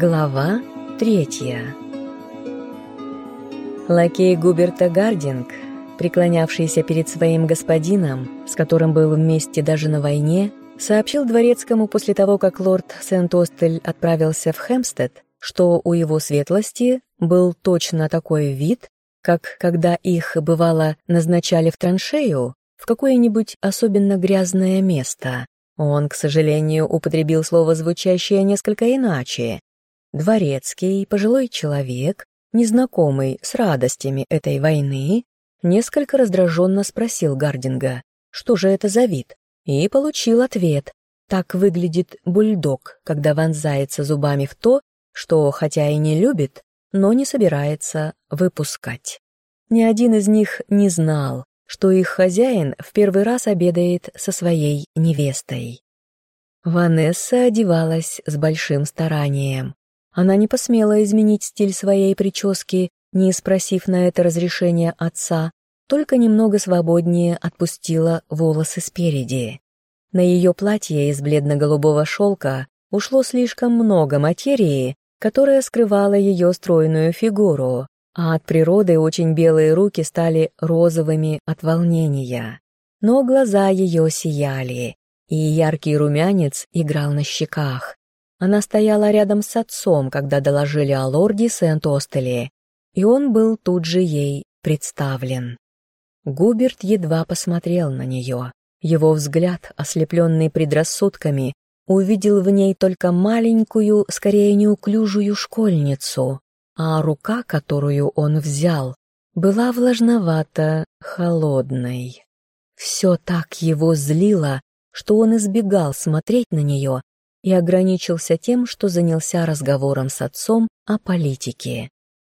Глава третья Лакей Губерта Гардинг, преклонявшийся перед своим господином, с которым был вместе даже на войне, сообщил дворецкому после того, как лорд Сент-Остель отправился в Хемстед, что у его светлости был точно такой вид, как когда их, бывало, назначали в траншею, в какое-нибудь особенно грязное место. Он, к сожалению, употребил слово, звучащее несколько иначе. Дворецкий, пожилой человек, незнакомый с радостями этой войны, несколько раздраженно спросил Гардинга, что же это за вид, и получил ответ. Так выглядит бульдог, когда вонзается зубами в то, что хотя и не любит, но не собирается выпускать. Ни один из них не знал, что их хозяин в первый раз обедает со своей невестой. Ванесса одевалась с большим старанием. Она не посмела изменить стиль своей прически, не спросив на это разрешения отца, только немного свободнее отпустила волосы спереди. На ее платье из бледно-голубого шелка ушло слишком много материи, которая скрывала ее стройную фигуру, а от природы очень белые руки стали розовыми от волнения. Но глаза ее сияли, и яркий румянец играл на щеках. Она стояла рядом с отцом, когда доложили о лорде Сент-Остеле, и он был тут же ей представлен. Губерт едва посмотрел на нее. Его взгляд, ослепленный предрассудками, увидел в ней только маленькую, скорее неуклюжую школьницу, а рука, которую он взял, была влажновато холодной. Все так его злило, что он избегал смотреть на нее и ограничился тем, что занялся разговором с отцом о политике,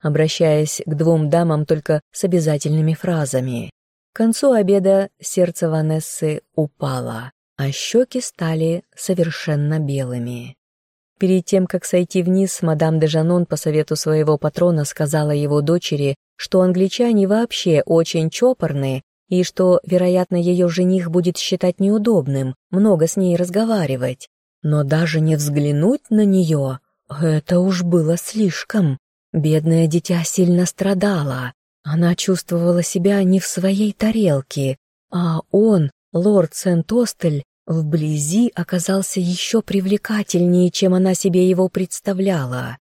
обращаясь к двум дамам только с обязательными фразами. К концу обеда сердце Ванессы упало, а щеки стали совершенно белыми. Перед тем, как сойти вниз, мадам де Жанон по совету своего патрона сказала его дочери, что англичане вообще очень чопорны и что, вероятно, ее жених будет считать неудобным много с ней разговаривать. Но даже не взглянуть на нее — это уж было слишком. Бедное дитя сильно страдало. Она чувствовала себя не в своей тарелке, а он, лорд Сент-Остель, вблизи оказался еще привлекательнее, чем она себе его представляла.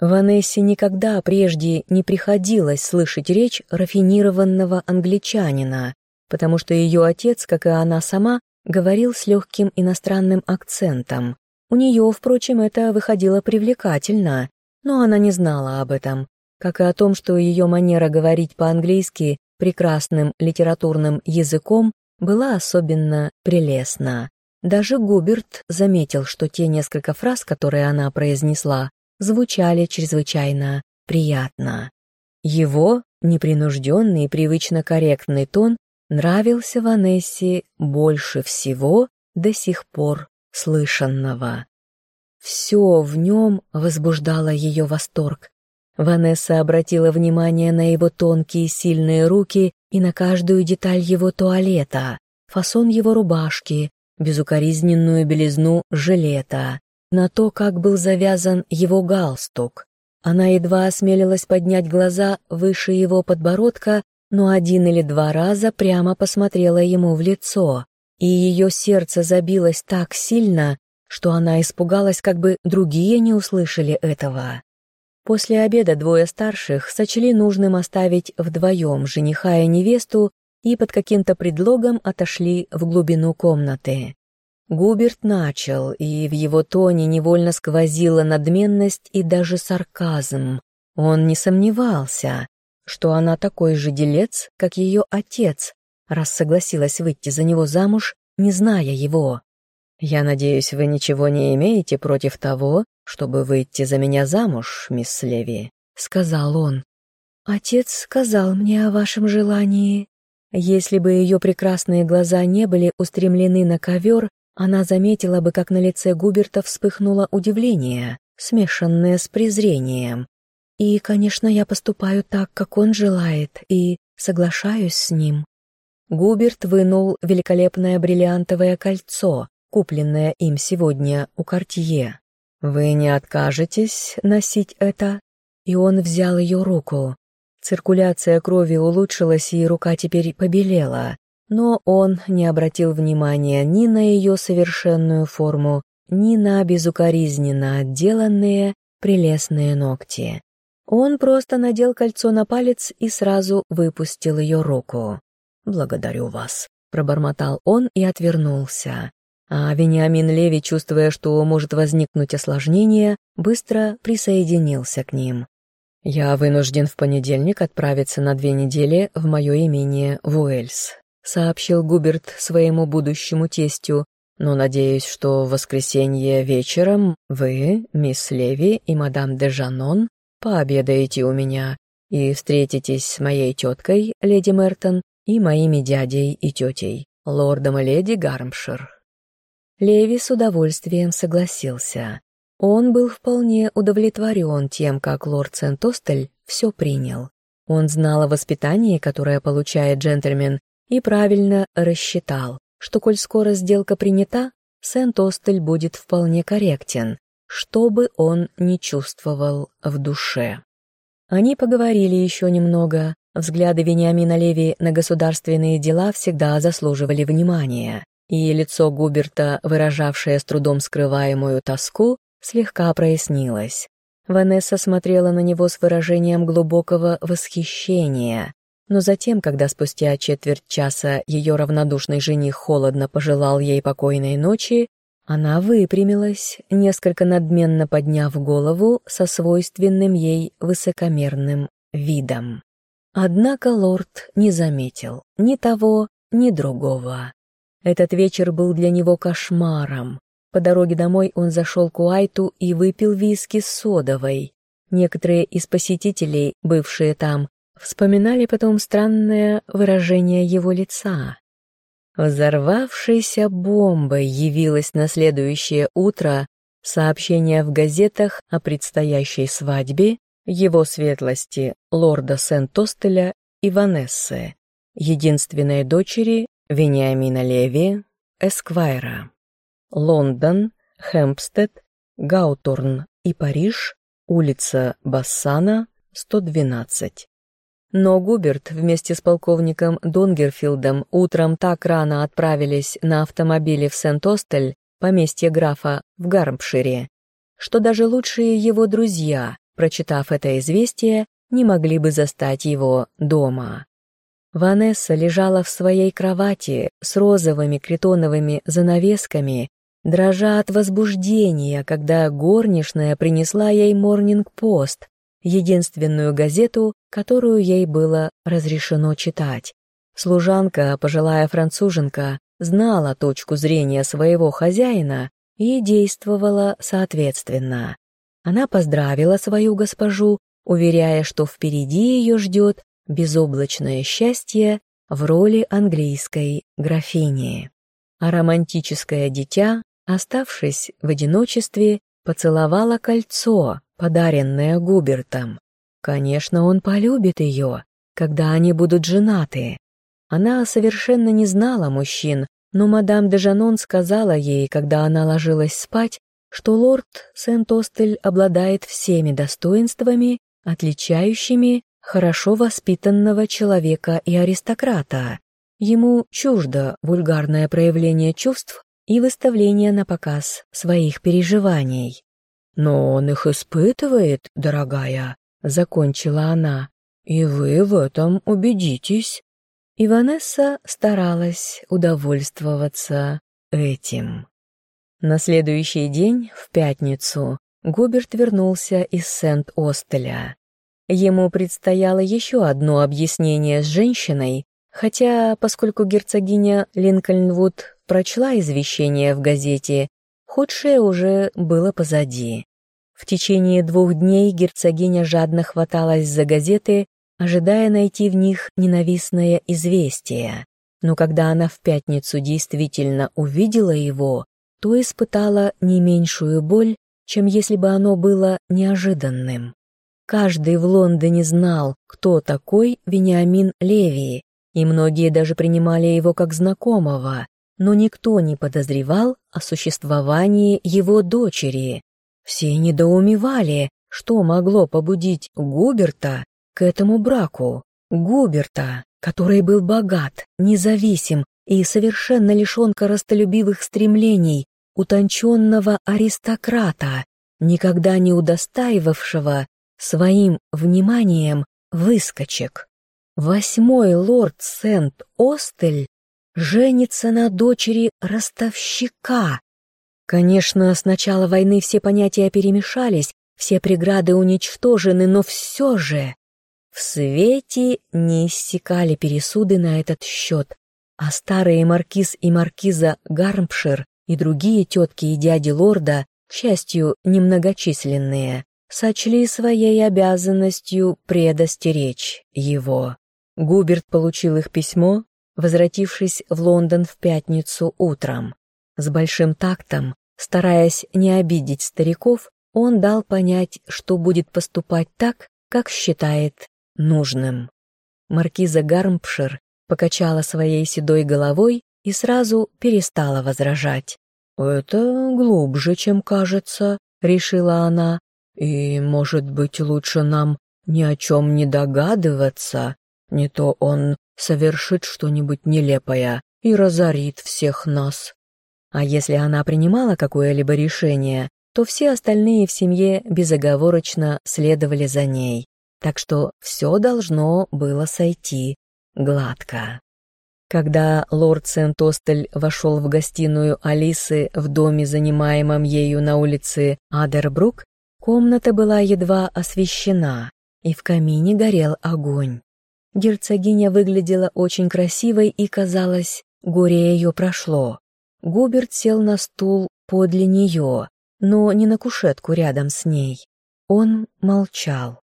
Ванессе никогда прежде не приходилось слышать речь рафинированного англичанина, потому что ее отец, как и она сама, говорил с легким иностранным акцентом. У нее, впрочем, это выходило привлекательно, но она не знала об этом, как и о том, что ее манера говорить по-английски прекрасным литературным языком была особенно прелестна. Даже Губерт заметил, что те несколько фраз, которые она произнесла, звучали чрезвычайно приятно. Его непринужденный и привычно корректный тон нравился Ванессе больше всего до сих пор слышанного. Все в нем возбуждало ее восторг. Ванесса обратила внимание на его тонкие сильные руки и на каждую деталь его туалета, фасон его рубашки, безукоризненную белизну жилета, на то, как был завязан его галстук. Она едва осмелилась поднять глаза выше его подбородка но один или два раза прямо посмотрела ему в лицо, и ее сердце забилось так сильно, что она испугалась, как бы другие не услышали этого. После обеда двое старших сочли нужным оставить вдвоем жениха и невесту и под каким-то предлогом отошли в глубину комнаты. Губерт начал, и в его тоне невольно сквозила надменность и даже сарказм. Он не сомневался, что она такой же делец, как ее отец, раз согласилась выйти за него замуж, не зная его. «Я надеюсь, вы ничего не имеете против того, чтобы выйти за меня замуж, мисс Леви», — сказал он. «Отец сказал мне о вашем желании». Если бы ее прекрасные глаза не были устремлены на ковер, она заметила бы, как на лице Губерта вспыхнуло удивление, смешанное с презрением, и, конечно, я поступаю так, как он желает, и соглашаюсь с ним. Губерт вынул великолепное бриллиантовое кольцо, купленное им сегодня у Кортье. «Вы не откажетесь носить это?» И он взял ее руку. Циркуляция крови улучшилась, и рука теперь побелела. Но он не обратил внимания ни на ее совершенную форму, ни на безукоризненно отделанные прелестные ногти. Он просто надел кольцо на палец и сразу выпустил ее руку. «Благодарю вас», — пробормотал он и отвернулся. А Вениамин Леви, чувствуя, что может возникнуть осложнение, быстро присоединился к ним. «Я вынужден в понедельник отправиться на две недели в мое имение в Уэльс», сообщил Губерт своему будущему тестю, «но надеюсь, что в воскресенье вечером вы, мисс Леви и мадам де Жанон пообедаете у меня и встретитесь с моей теткой, леди Мертон, и моими дядей и тетей, лордом и леди Гармшир». Леви с удовольствием согласился. Он был вполне удовлетворен тем, как лорд Сент-Остель все принял. Он знал о воспитании, которое получает джентльмен, и правильно рассчитал, что коль скоро сделка принята, Сент-Остель будет вполне корректен, что бы он ни чувствовал в душе. Они поговорили еще немного. Взгляды Вениамина Леви на государственные дела всегда заслуживали внимания, и лицо Губерта, выражавшее с трудом скрываемую тоску, слегка прояснилось. Ванесса смотрела на него с выражением глубокого восхищения, но затем, когда спустя четверть часа ее равнодушный жених холодно пожелал ей покойной ночи, она выпрямилась, несколько надменно подняв голову со свойственным ей высокомерным видом. Однако лорд не заметил ни того, ни другого. Этот вечер был для него кошмаром. По дороге домой он зашел к Уайту и выпил виски с содовой. Некоторые из посетителей, бывшие там, вспоминали потом странное выражение его лица. Взорвавшейся бомбой явилось на следующее утро сообщение в газетах о предстоящей свадьбе его светлости лорда Сент-Остеля и Ванессы, единственной дочери Вениамина Леви, Эсквайра. Лондон, Хэмпстед, Гаутурн и Париж, улица Бассана, 112. Но Губерт вместе с полковником Донгерфилдом утром так рано отправились на автомобиле в Сент-Остель, поместье графа в Гармпшире, что даже лучшие его друзья, прочитав это известие, не могли бы застать его дома. Ванесса лежала в своей кровати с розовыми критоновыми занавесками, дрожа от возбуждения, когда горничная принесла ей «Морнинг-пост», единственную газету, которую ей было разрешено читать. Служанка, пожилая француженка, знала точку зрения своего хозяина и действовала соответственно. Она поздравила свою госпожу, уверяя, что впереди ее ждет безоблачное счастье в роли английской графини. А романтическое дитя, оставшись в одиночестве, поцеловала кольцо, подаренное Губертом. Конечно, он полюбит ее, когда они будут женаты. Она совершенно не знала мужчин, но мадам де Жанон сказала ей, когда она ложилась спать, что лорд Сент-Остель обладает всеми достоинствами, отличающими хорошо воспитанного человека и аристократа. Ему чуждо вульгарное проявление чувств и выставление на показ своих переживаний. «Но он их испытывает, дорогая», — закончила она, — «и вы в этом убедитесь». И Ванесса старалась удовольствоваться этим. На следующий день, в пятницу, Губерт вернулся из Сент-Остеля. Ему предстояло еще одно объяснение с женщиной, хотя, поскольку герцогиня Линкольнвуд прочла извещение в газете, худшее уже было позади. В течение двух дней герцогиня жадно хваталась за газеты, ожидая найти в них ненавистное известие. Но когда она в пятницу действительно увидела его, то испытала не меньшую боль, чем если бы оно было неожиданным. Каждый в Лондоне знал, кто такой Вениамин Леви, и многие даже принимали его как знакомого, но никто не подозревал о существовании его дочери, Все недоумевали, что могло побудить Губерта к этому браку. Губерта, который был богат, независим и совершенно лишен коростолюбивых стремлений, утонченного аристократа, никогда не удостаивавшего своим вниманием выскочек. Восьмой лорд Сент-Остель женится на дочери ростовщика. Конечно, с начала войны все понятия перемешались, все преграды уничтожены, но все же в свете не иссякали пересуды на этот счет, а старые маркиз и маркиза Гармпшир и другие тетки и дяди лорда, к счастью, немногочисленные, сочли своей обязанностью предостеречь его. Губерт получил их письмо, возвратившись в Лондон в пятницу утром. С большим тактом, стараясь не обидеть стариков, он дал понять, что будет поступать так, как считает нужным. Маркиза Гармпшир покачала своей седой головой и сразу перестала возражать. «Это глубже, чем кажется», — решила она, «и, может быть, лучше нам ни о чем не догадываться, не то он совершит что-нибудь нелепое и разорит всех нас». А если она принимала какое-либо решение, то все остальные в семье безоговорочно следовали за ней, так что все должно было сойти гладко. Когда лорд Сент-Остель вошел в гостиную Алисы в доме, занимаемом ею на улице Адербрук, комната была едва освещена, и в камине горел огонь. Герцогиня выглядела очень красивой и, казалось, горе ее прошло. Губерт сел на стул подле нее, но не на кушетку рядом с ней. Он молчал.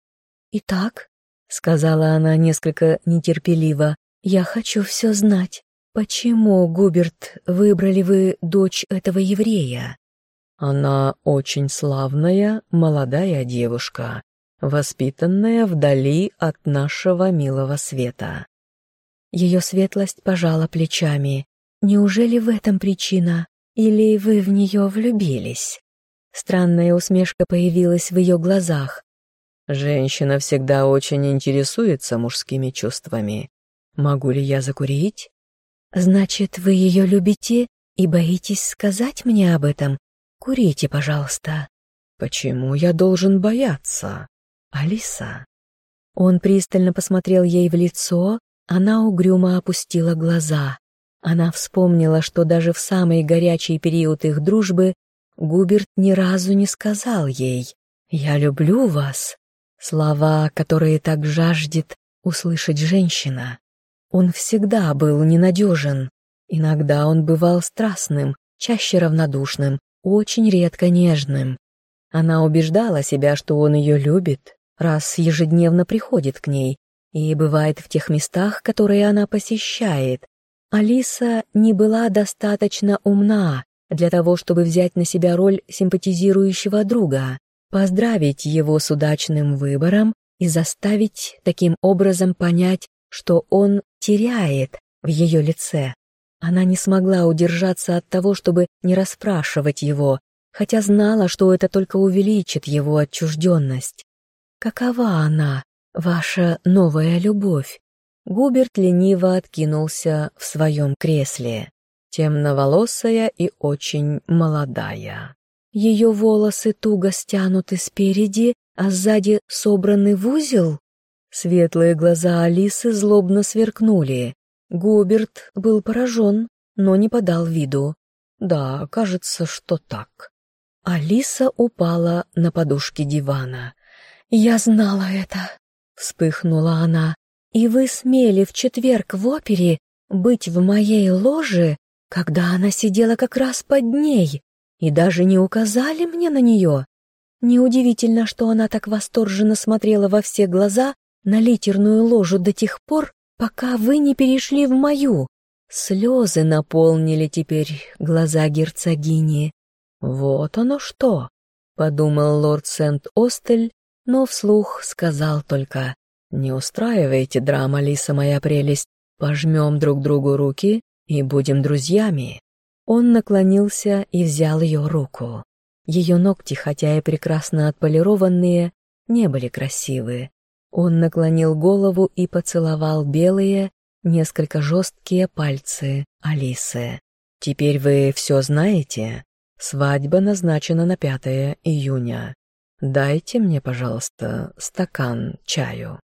«Итак», — сказала она несколько нетерпеливо, — «я хочу все знать. Почему, Губерт, выбрали вы дочь этого еврея?» «Она очень славная, молодая девушка, воспитанная вдали от нашего милого света». Ее светлость пожала плечами. «Неужели в этом причина? Или вы в нее влюбились?» Странная усмешка появилась в ее глазах. Женщина всегда очень интересуется мужскими чувствами. Могу ли я закурить? Значит, вы ее любите и боитесь сказать мне об этом? Курите, пожалуйста. Почему я должен бояться? Алиса. Он пристально посмотрел ей в лицо, она угрюмо опустила глаза. Она вспомнила, что даже в самый горячий период их дружбы Губерт ни разу не сказал ей «Я люблю вас». Слова, которые так жаждет услышать женщина. Он всегда был ненадежен. Иногда он бывал страстным, чаще равнодушным, очень редко нежным. Она убеждала себя, что он ее любит, раз ежедневно приходит к ней и бывает в тех местах, которые она посещает. Алиса не была достаточно умна для того, чтобы взять на себя роль симпатизирующего друга поздравить его с удачным выбором и заставить таким образом понять, что он теряет в ее лице. Она не смогла удержаться от того, чтобы не расспрашивать его, хотя знала, что это только увеличит его отчужденность. «Какова она, ваша новая любовь?» Губерт лениво откинулся в своем кресле. Темноволосая и очень молодая. Ее волосы туго стянуты спереди, а сзади собраны в узел? Светлые глаза Алисы злобно сверкнули. Губерт был поражен, но не подал виду. Да, кажется, что так. Алиса упала на подушки дивана. «Я знала это!» — вспыхнула она. «И вы смели в четверг в опере быть в моей ложе, когда она сидела как раз под ней, и даже не указали мне на нее. Неудивительно, что она так восторженно смотрела во все глаза на литерную ложу до тех пор, пока вы не перешли в мою. Слезы наполнили теперь глаза герцогини. «Вот оно что!» — подумал лорд Сент-Остель, но вслух сказал только «Не устраивайте драма, Лиса моя прелесть, пожмем друг другу руки и будем друзьями». Он наклонился и взял ее руку. Ее ногти, хотя и прекрасно отполированные, не были красивы. Он наклонил голову и поцеловал белые, несколько жесткие пальцы Алисы. «Теперь вы все знаете? Свадьба назначена на 5 июня. Дайте мне, пожалуйста, стакан чаю».